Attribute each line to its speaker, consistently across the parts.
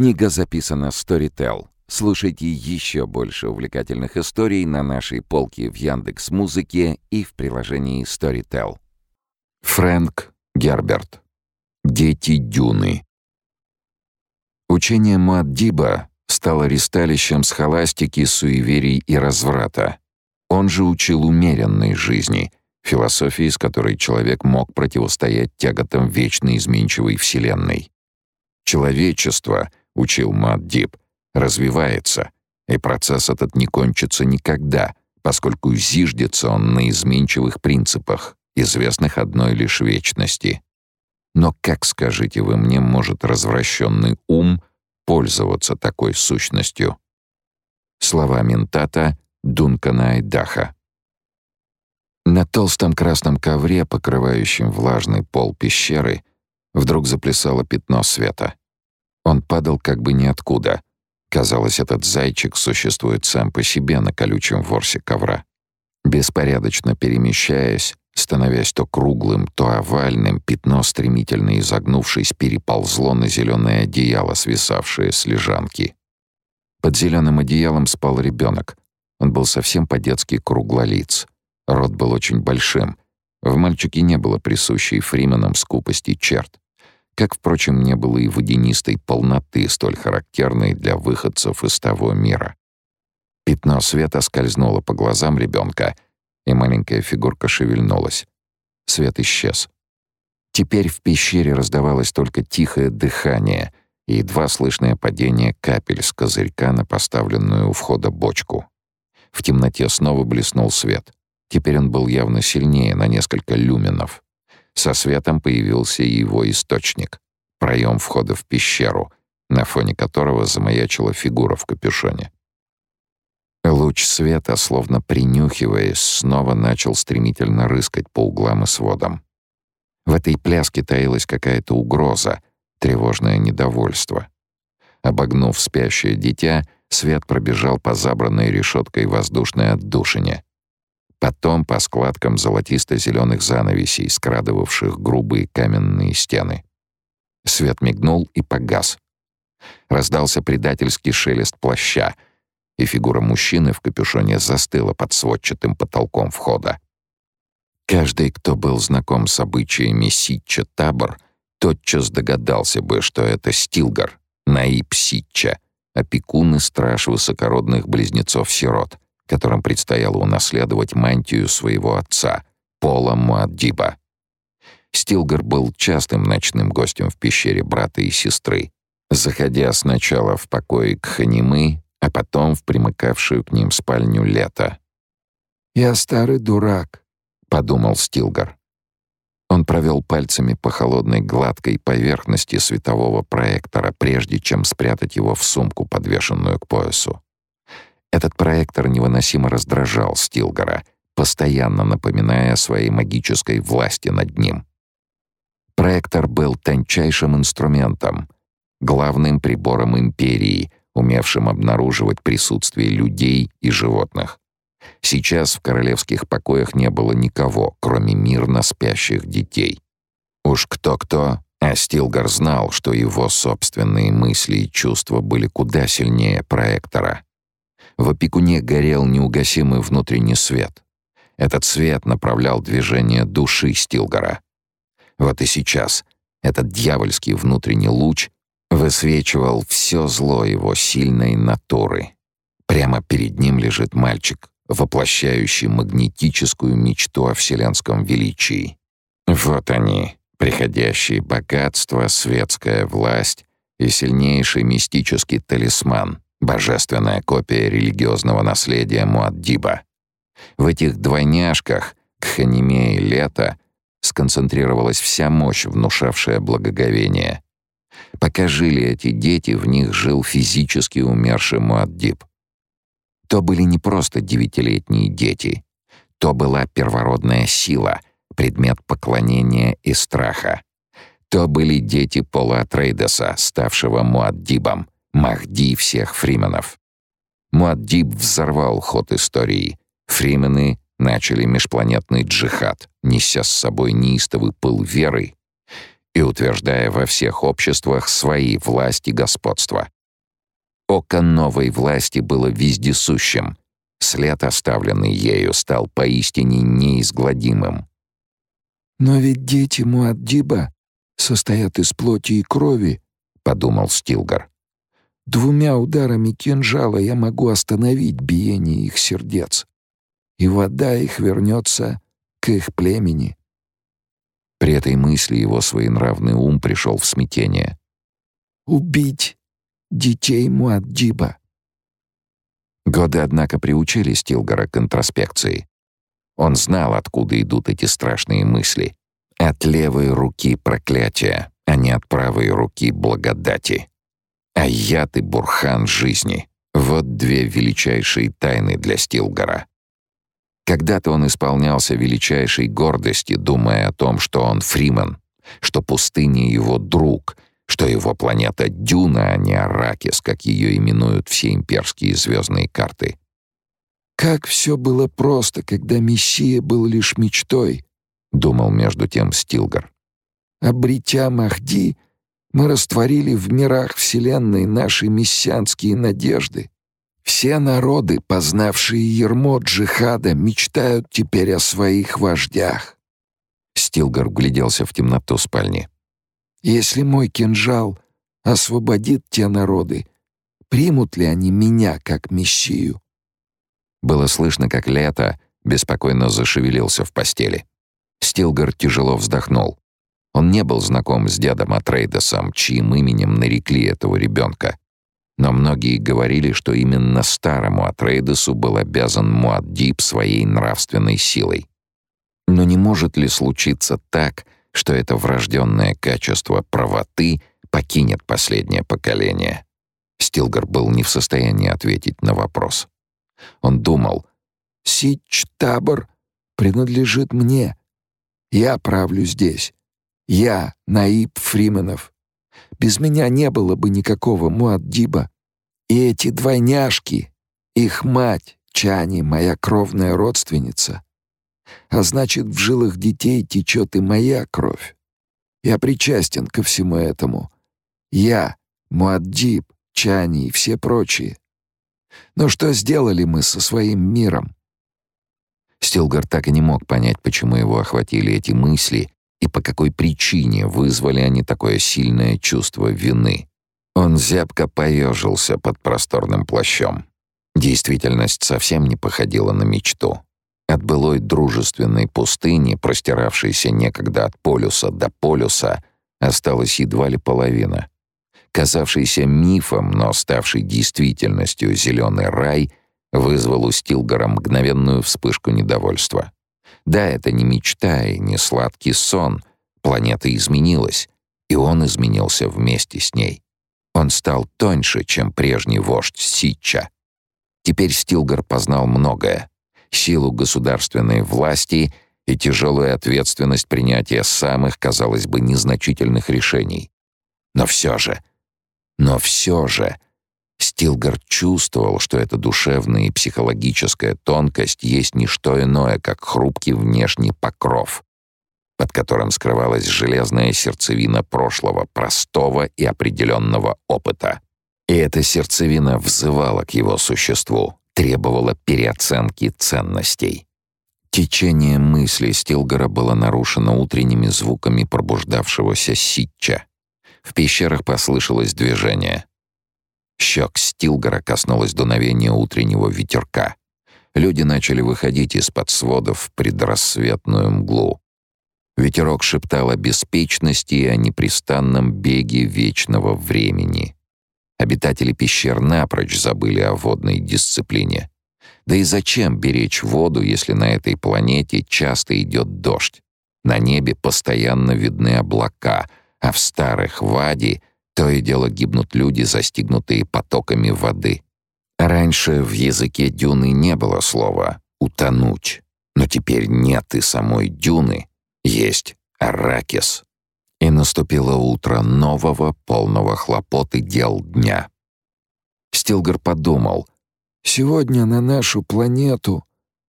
Speaker 1: Книга записана Storytel. Слушайте еще больше увлекательных историй на нашей полке в Яндекс Музыке и в приложении Storytel. Фрэнк Герберт. Дети Дюны. Учение Муаддиба стало ристалищем схоластики, суеверий и разврата. Он же учил умеренной жизни, философии, с которой человек мог противостоять тяготам вечно изменчивой Вселенной. Человечество, учил Маддиб, развивается, и процесс этот не кончится никогда, поскольку зиждется он на изменчивых принципах, известных одной лишь вечности. Но как, скажите вы мне, может развращенный ум пользоваться такой сущностью? Слова ментата Дункана Айдаха. На толстом красном ковре, покрывающем влажный пол пещеры, вдруг заплясало пятно света. Он падал как бы ниоткуда. Казалось, этот зайчик существует сам по себе на колючем ворсе ковра. Беспорядочно перемещаясь, становясь то круглым, то овальным, пятно, стремительно изогнувшись, переползло на зеленое одеяло, свисавшее с лежанки. Под зеленым одеялом спал ребенок. Он был совсем по-детски круглолиц. Рот был очень большим. В мальчике не было присущей Фрименам скупости черт как, впрочем, не было и водянистой полноты, столь характерной для выходцев из того мира. Пятно света скользнуло по глазам ребенка, и маленькая фигурка шевельнулась. Свет исчез. Теперь в пещере раздавалось только тихое дыхание и едва слышное падение капель с козырька на поставленную у входа бочку. В темноте снова блеснул свет. Теперь он был явно сильнее на несколько люменов. Со светом появился и его источник — проем входа в пещеру, на фоне которого замаячила фигура в капюшоне. Луч света, словно принюхиваясь, снова начал стремительно рыскать по углам и сводам. В этой пляске таилась какая-то угроза, тревожное недовольство. Обогнув спящее дитя, свет пробежал по забранной решеткой воздушной отдушине — потом по складкам золотисто-зеленых занавесей, скрадывавших грубые каменные стены. Свет мигнул и погас. Раздался предательский шелест плаща, и фигура мужчины в капюшоне застыла под сводчатым потолком входа. Каждый, кто был знаком с обычаями Ситча Табор, тотчас догадался бы, что это Стилгар, Наиб Ситча, опекун и страж высокородных близнецов-сирот — которым предстояло унаследовать мантию своего отца, Пола Муаддиба. Стилгар был частым ночным гостем в пещере брата и сестры, заходя сначала в покои Кханимы, а потом в примыкавшую к ним спальню Лета. «Я старый дурак», — подумал Стилгар. Он провел пальцами по холодной гладкой поверхности светового проектора, прежде чем спрятать его в сумку, подвешенную к поясу. Этот проектор невыносимо раздражал Стилгора, постоянно напоминая о своей магической власти над ним. Проектор был тончайшим инструментом, главным прибором империи, умевшим обнаруживать присутствие людей и животных. Сейчас в королевских покоях не было никого, кроме мирно спящих детей. Уж кто-кто, а Стилгар знал, что его собственные мысли и чувства были куда сильнее проектора — в опекуне горел неугасимый внутренний свет. Этот свет направлял движение души Стилгора. Вот и сейчас этот дьявольский внутренний луч высвечивал все зло его сильной натуры. Прямо перед ним лежит мальчик, воплощающий магнетическую мечту о вселенском величии. Вот они, приходящие богатство, светская власть и сильнейший мистический талисман — божественная копия религиозного наследия Муаддиба. В этих двойняшках, Кханиме и Лето, сконцентрировалась вся мощь, внушавшая благоговение. Пока жили эти дети, в них жил физически умерший Муаддиб. То были не просто девятилетние дети. То была первородная сила, предмет поклонения и страха. То были дети Пола Атрейдеса, ставшего Муаддибом, Махди всех фрименов. Муаддиб взорвал ход истории. Фримены начали межпланетный джихад, неся с собой неистовый пыл веры, и утверждая во всех обществах свои власти господства. Око новой власти было вездесущим. След, оставленный ею, стал поистине неизгладимым.
Speaker 2: «Но ведь дети Муаддиба состоят из плоти и крови», — подумал Стилгар. «Двумя ударами кинжала я могу остановить биение их сердец, и вода их вернется к их племени».
Speaker 1: При этой мысли его своенравный ум пришел в смятение.
Speaker 2: «Убить детей Муаддиба.
Speaker 1: Годы, однако, приучили Стилгора к интроспекции. Он знал, откуда идут эти страшные мысли. От левой руки проклятия, а не от правой руки благодати. А яд и бурхан жизни — вот две величайшие тайны для Стилгора. Когда-то он исполнялся величайшей гордости, думая о том, что он фриман, что пустыня — его друг — что его планета Дюна, а не Аракис, как ее именуют все имперские звездные карты.
Speaker 2: «Как все было просто, когда Мессия был лишь мечтой», — думал между тем Стилгар. «Обретя Махди, мы растворили в мирах Вселенной наши мессианские надежды. Все народы, познавшие ермо джихада, мечтают теперь о своих вождях».
Speaker 1: Стилгар вгляделся в темноту спальни.
Speaker 2: Если мой кинжал освободит те народы, примут ли они меня как мессию?
Speaker 1: Было слышно, как Лето беспокойно зашевелился в постели. Стилгар тяжело вздохнул. Он не был знаком с дедом Атрейдесом, чьим именем нарекли этого ребенка. Но многие говорили, что именно старому Атрейдесу был обязан Муаддиб своей нравственной силой. Но не может ли случиться так, что это врожденное качество правоты покинет последнее поколение. Стилгар был не в состоянии ответить на вопрос. Он думал,
Speaker 2: «Сич-табор принадлежит мне. Я правлю здесь. Я Наиб Фрименов. Без меня не было бы никакого Муаддиба. И эти двойняшки, их мать, Чани, моя кровная родственница, а значит, в жилах детей течет и моя кровь. Я причастен ко всему этому. Я, Муаддиб, Чани и все прочие. Но что сделали мы со своим миром?
Speaker 1: Стилгар так и не мог понять, почему его охватили эти мысли и по какой причине вызвали они такое сильное чувство вины. Он зябко поежился под просторным плащом. Действительность совсем не походила на мечту. От былой дружественной пустыни, простиравшейся некогда от полюса до полюса, осталась едва ли половина. Казавшийся мифом, но ставший действительностью зеленый рай вызвал у Стилгора мгновенную вспышку недовольства. Да, это не мечта и не сладкий сон. Планета изменилась, и он изменился вместе с ней. Он стал тоньше, чем прежний вождь Ситча. Теперь Стилгар познал многое силу государственной власти и тяжелую ответственность принятия самых, казалось бы, незначительных решений. Но все же, но все же, Стилгар чувствовал, что эта душевная и психологическая тонкость есть не что иное, как хрупкий внешний покров, под которым скрывалась железная сердцевина прошлого, простого и определенного опыта. И эта сердцевина взывала к его существу, требовала переоценки ценностей. Течение мысли Стилгора было нарушено утренними звуками пробуждавшегося ситча. В пещерах послышалось движение. Щек Стилгора коснулось дуновения утреннего ветерка. Люди начали выходить из-под сводов в предрассветную мглу. Ветерок шептал о беспечности и о непрестанном беге вечного времени. Обитатели пещер напрочь забыли о водной дисциплине. Да и зачем беречь воду, если на этой планете часто идет дождь? На небе постоянно видны облака, а в старых Вади то и дело гибнут люди, застигнутые потоками воды. Раньше в языке дюны не было слова «утонуть», но теперь нет и самой дюны, есть аракис. И наступило утро нового, полного хлопот и дел дня. Стилгар подумал,
Speaker 2: «Сегодня на нашу планету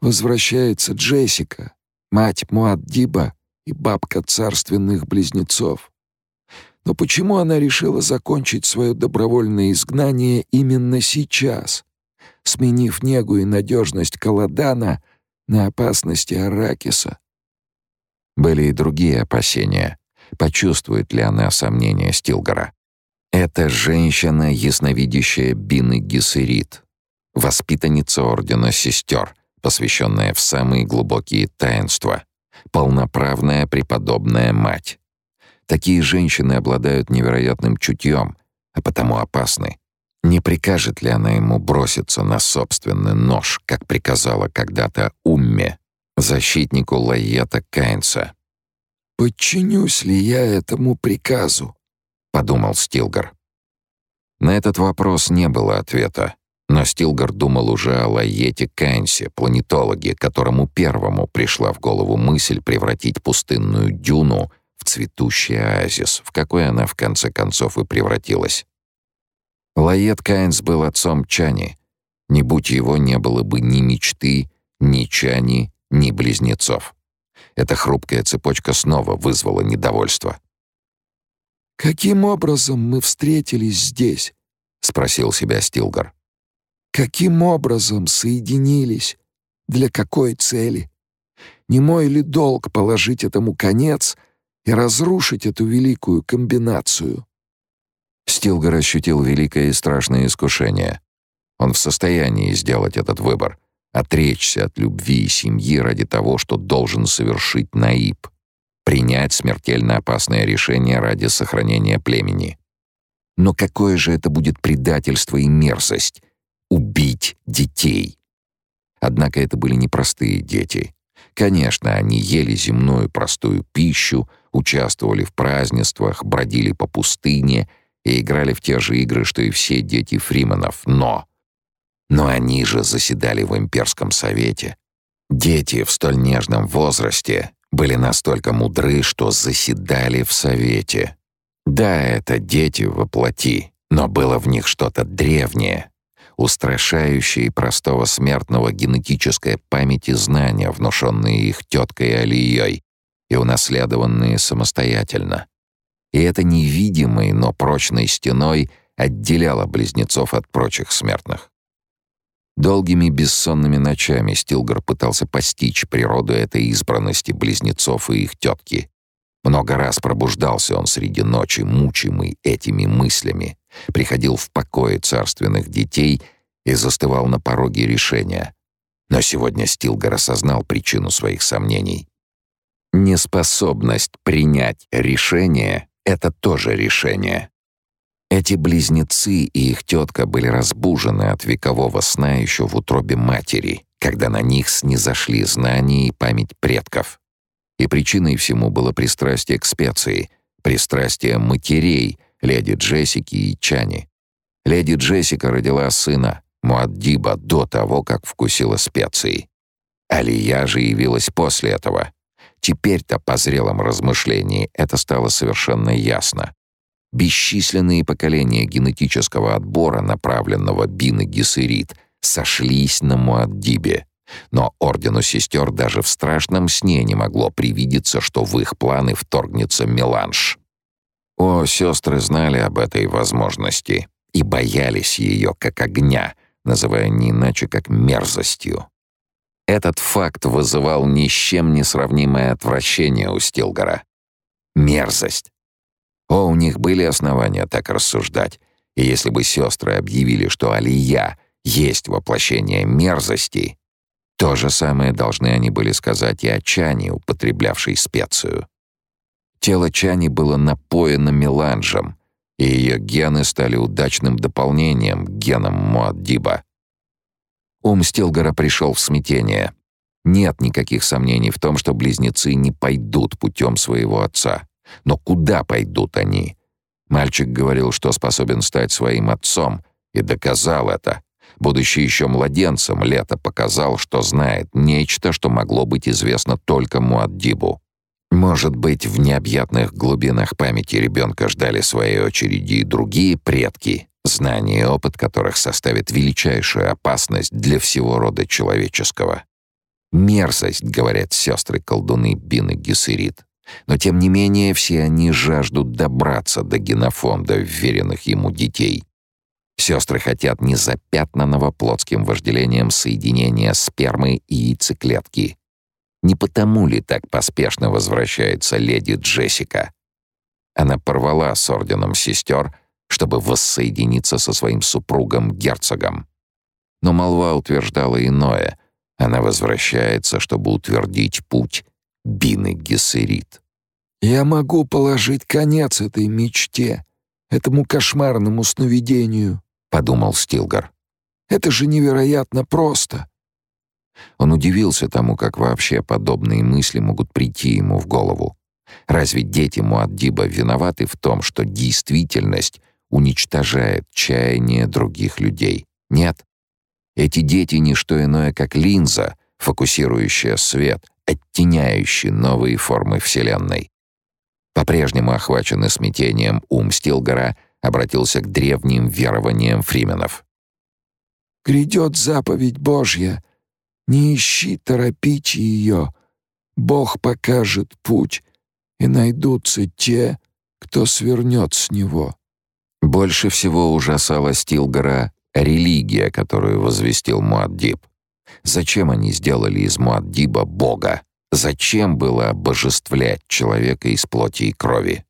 Speaker 2: возвращается Джессика, мать Муаддиба и бабка царственных близнецов. Но почему она решила закончить свое добровольное изгнание именно сейчас, сменив негу и надежность Каладана на опасности Аракиса?
Speaker 1: Были и другие опасения. Почувствует ли она сомнения Стилгора? Это женщина, ясновидящая Бины Гессерит, воспитанница Ордена Сестер, посвященная в самые глубокие таинства, полноправная преподобная мать. Такие женщины обладают невероятным чутьем, а потому опасны. Не прикажет ли она ему броситься на собственный нож, как приказала когда-то Умме, защитнику Лайета Кайнса?
Speaker 2: «Подчинюсь ли я этому приказу?»
Speaker 1: — подумал Стилгар. На этот вопрос не было ответа, но Стилгар думал уже о Лайете Кайнсе, планетологе, которому первому пришла в голову мысль превратить пустынную дюну цветущий оазис, в какой она в конце концов и превратилась. Лайет Кайнс был отцом Чани. Не будь его, не было бы ни мечты, ни Чани, ни близнецов. Эта хрупкая цепочка снова вызвала недовольство.
Speaker 2: «Каким образом мы встретились здесь?»
Speaker 1: — спросил себя Стилгар.
Speaker 2: «Каким образом соединились? Для какой цели? Не мой ли долг положить этому конец и разрушить эту великую комбинацию?»
Speaker 1: Стилгар ощутил великое и страшное искушение. Он в состоянии сделать этот выбор — отречься от любви и семьи ради того, что должен совершить Наиб, принять смертельно опасное решение ради сохранения племени. Но какое же это будет предательство и мерзость — убить детей? Однако это были непростые дети. Конечно, они ели земную простую пищу, участвовали в празднествах, бродили по пустыне и играли в те же игры, что и все дети Фриманов, но но они же заседали в имперском совете. Дети в столь нежном возрасте были настолько мудры, что заседали в совете. Да, это дети воплоти, но было в них что-то древнее, устрашающее простого смертного генетической памяти знания, внушенные их теткой Алией и унаследованные самостоятельно. И это невидимой, но прочной стеной отделяло близнецов от прочих смертных. Долгими бессонными ночами Стилгар пытался постичь природу этой избранности близнецов и их тетки. Много раз пробуждался он среди ночи, мучимый этими мыслями, приходил в покое царственных детей и застывал на пороге решения. Но сегодня Стилгар осознал причину своих сомнений. Неспособность принять решение — это тоже решение. Эти близнецы и их тетка были разбужены от векового сна еще в утробе матери, когда на них снизошли знания и память предков. И причиной всему было пристрастие к специи, пристрастие матерей, леди Джессики и Чани. Леди Джессика родила сына, Муаддиба, до того, как вкусила специи. Алия же явилась после этого. Теперь-то по зрелом размышлении это стало совершенно ясно. Бесчисленные поколения генетического отбора, направленного Бин и Гессерит, сошлись на Муаддибе. Но Ордену Сестер даже в страшном сне не могло привидеться, что в их планы вторгнется меланж. О, сестры знали об этой возможности и боялись ее как огня, называя не иначе как мерзостью. Этот факт вызывал ни с чем не сравнимое отвращение у Стилгора. Мерзость, о, у них были основания так рассуждать. И если бы сестры объявили, что Алия есть воплощение мерзости, то же самое должны они были сказать и о Чане, употреблявшей специю. Тело Чани было напоено меланжем, и ее гены стали удачным дополнением к генам Муаддиба. Ум Стилгора пришел в смятение. Нет никаких сомнений в том, что близнецы не пойдут путем своего отца. Но куда пойдут они? Мальчик говорил, что способен стать своим отцом, и доказал это. Будучи еще младенцем, Лето показал, что знает нечто, что могло быть известно только Муаддибу. Может быть, в необъятных глубинах памяти ребенка ждали своей очереди и другие предки, знания и опыт которых составит величайшую опасность для всего рода человеческого. Мерзость, говорят сестры колдуны Бин и Гессерит. Но тем не менее все они жаждут добраться до генофонда вверенных ему детей. Сестры хотят незапятнанного плотским вожделением соединения спермы и яйцеклетки. Не потому ли так поспешно возвращается леди Джессика? Она порвала с орденом сестер, чтобы воссоединиться со своим супругом-герцогом. Но молва утверждала иное. Она возвращается, чтобы утвердить путь Бины Гессерит.
Speaker 2: «Я могу положить конец этой мечте, этому кошмарному сновидению», — подумал Стилгар. «Это же невероятно просто».
Speaker 1: Он удивился тому, как вообще подобные мысли могут прийти ему в голову. Разве дети Муаддиба виноваты в том, что действительность уничтожает чаяние других людей? Нет. Эти дети — не что иное, как линза, фокусирующая свет, оттеняющий новые формы Вселенной. По-прежнему охваченный смятением ум Стилгора обратился к древним верованиям фрименов.
Speaker 2: «Грядет заповедь Божья. Не ищи торопить ее. Бог покажет путь, и найдутся те, кто свернет с него».
Speaker 1: Больше всего ужасала Стилгора религия, которую возвестил Муаддиб. Зачем они сделали из Муаддиба бога? Зачем было обожествлять человека из плоти и крови?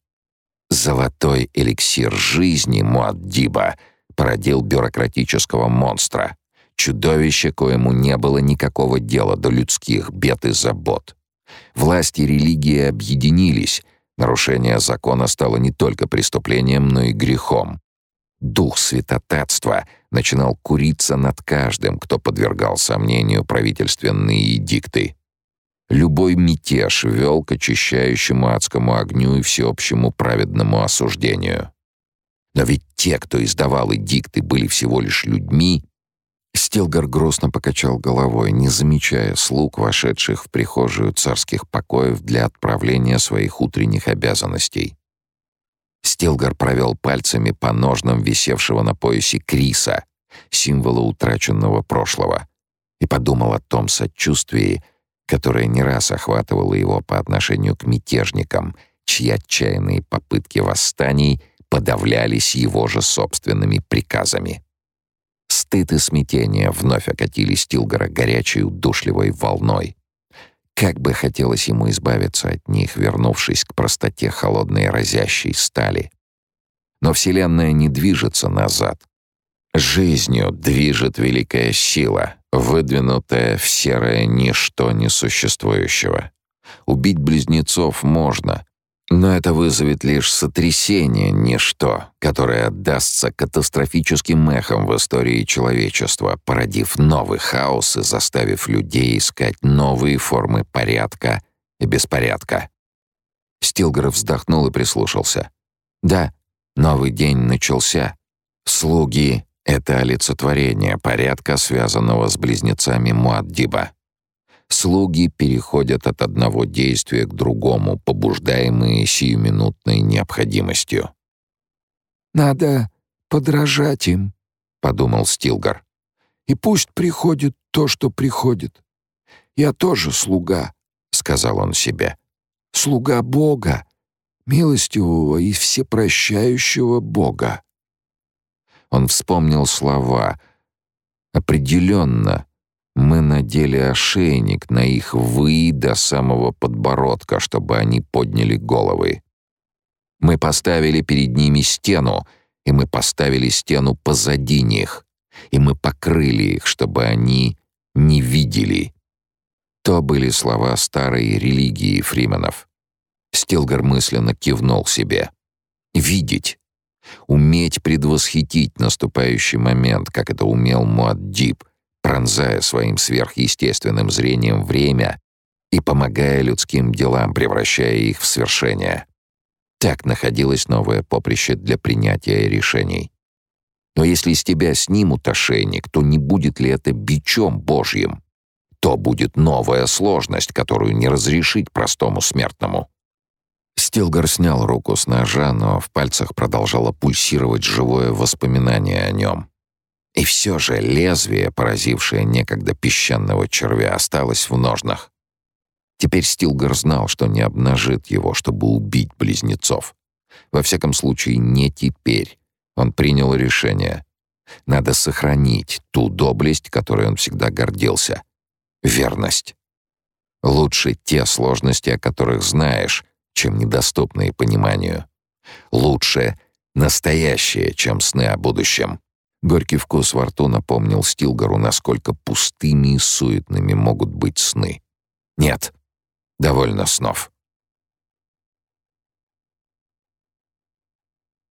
Speaker 1: Золотой эликсир жизни Муаддиба породил бюрократического монстра, чудовище, коему не было никакого дела до людских бед и забот. Власти и религия объединились, нарушение закона стало не только преступлением, но и грехом. Дух святотатства начинал куриться над каждым, кто подвергал сомнению правительственные эдикты. Любой мятеж вел к очищающему адскому огню и всеобщему праведному осуждению. Но ведь те, кто издавал эдикты, были всего лишь людьми. Стилгар грустно покачал головой, не замечая слуг, вошедших в прихожую царских покоев для отправления своих утренних обязанностей. Стилгар провел пальцами по ножнам висевшего на поясе Криса, символа утраченного прошлого, и подумал о том сочувствии, которое не раз охватывало его по отношению к мятежникам, чьи отчаянные попытки восстаний подавлялись его же собственными приказами. Стыд и смятение вновь окатили Стилгора горячей удушливой волной. Как бы хотелось ему избавиться от них, вернувшись к простоте холодной разящей стали. Но Вселенная не движется назад. Жизнью движет великая сила, выдвинутая в серое ничто несуществующего. Убить близнецов можно, но это вызовет лишь сотрясение ничто, которое отдастся катастрофическим эхом в истории человечества, породив новый хаос и заставив людей искать новые формы порядка и беспорядка. Стилгер вздохнул и прислушался. Да, новый день начался. Слуги — это олицетворение порядка, связанного с близнецами Муаддиба. Слуги переходят от одного действия к другому, побуждаемые сиюминутной необходимостью.
Speaker 2: «Надо подражать им», — подумал Стилгар. «И пусть приходит то, что приходит. Я тоже слуга», — сказал он себе. «Слуга Бога, милостивого и всепрощающего Бога».
Speaker 1: Он вспомнил слова. Определенно, мы надели ошейник на их «вы» до самого подбородка, чтобы они подняли головы. Мы поставили перед ними стену, и мы поставили стену позади них, и мы покрыли их, чтобы они не видели. То были слова старой религии фрименов. Стилгар мысленно кивнул себе. «Видеть. Уметь предвосхитить наступающий момент, как это умел Муаддиб — пронзая своим сверхъестественным зрением время и помогая людским делам, превращая их в свершение. Так находилось новое поприще для принятия решений. Но если с тебя снимут ошейник, то не будет ли это бичом Божьим? То будет новая сложность, которую не разрешить простому смертному. Стилгар снял руку с ножа, но в пальцах продолжало пульсировать живое воспоминание о нем. И все же лезвие, поразившее некогда песчаного червя, осталось в ножнах. Теперь Стилгар знал, что не обнажит его, чтобы убить близнецов. Во всяком случае, не теперь. Он принял решение. Надо сохранить ту доблесть, которой он всегда гордился. Верность. Лучше те сложности, о которых знаешь, чем недоступные пониманию. Лучше настоящее, чем сны о будущем. Горький вкус во рту напомнил Стилгару, насколько пустыми и суетными могут быть сны. Нет, довольно снов.